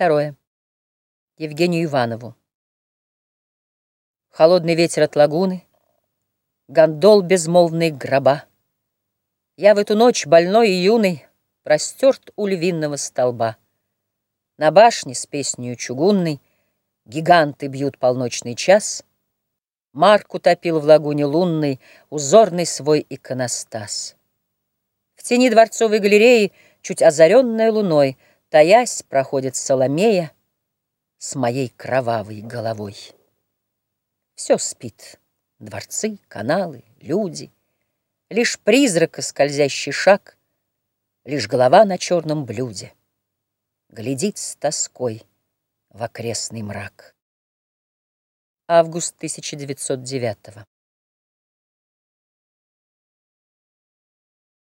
второе. Евгению Иванову. Холодный ветер от лагуны, Гондол безмолвный гроба. Я в эту ночь, больной и юный, Простерт у львиного столба. На башне с песнью чугунной Гиганты бьют полночный час. Марк утопил в лагуне лунной Узорный свой иконостас. В тени дворцовой галереи, Чуть озаренная луной, Таясь, проходит Соломея С моей кровавой головой. Все спит. Дворцы, каналы, люди. Лишь призрака скользящий шаг, Лишь голова на черном блюде Глядит с тоской в окрестный мрак. Август 1909